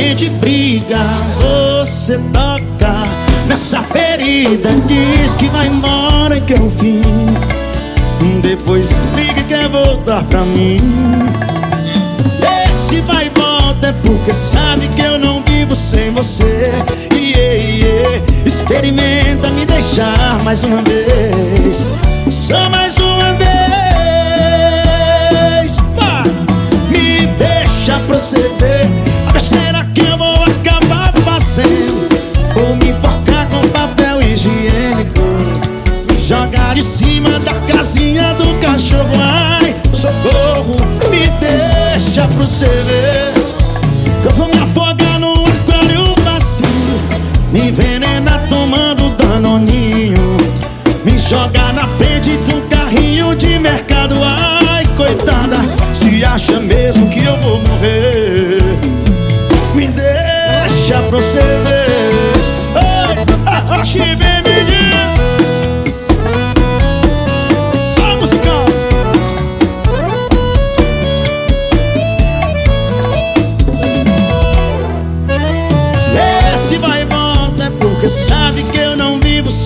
gente briga, você toca nessa ferida. Diz que vai embora e que é o fim. Depois liga e quer voltar pra mim. Esse vai e volta é porque sabe que eu não vivo sem você. Yeah, yeah. Experimenta me deixar mais uma vez. Só mais uma vez. Jogar de cima da casinha do cachorro. Ai, socorro, me deixa pra você ver. Que eu vou me afogar no aquário vazio. Me envenenar tomando danoninho. Me jogar na frente de um carrinho de mercado. Ai, coitada, se acha mesmo que eu vou morrer. Me deixa pra você ver.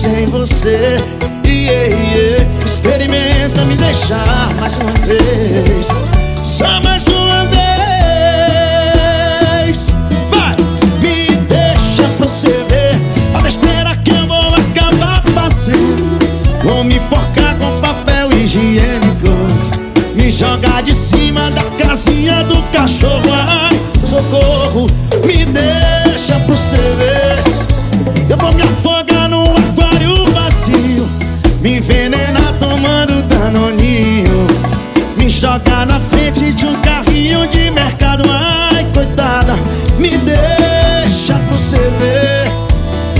Sem você. Yeah, yeah. Experimenta me deixar mais uma vez. Só mais uma vez. Vai, me deixa você ver a besteira que eu vou acabar fazendo. Vou me enforcar com papel higiênico. Me jogar de cima da casinha do cachorro. Ai, socorro, me deixa envenena tomando danoninho. Me joga na frente de um carrinho de mercado. Ai, coitada, me deixa você ver.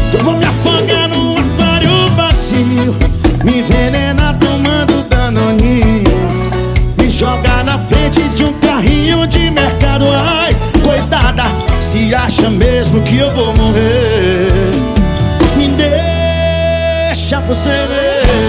Que eu vou me afogar num aquário vazio Me envenena tomando danoninho. Me joga na frente de um carrinho de mercado. Ai, coitada, se acha mesmo que eu vou morrer. Me deixa você ver.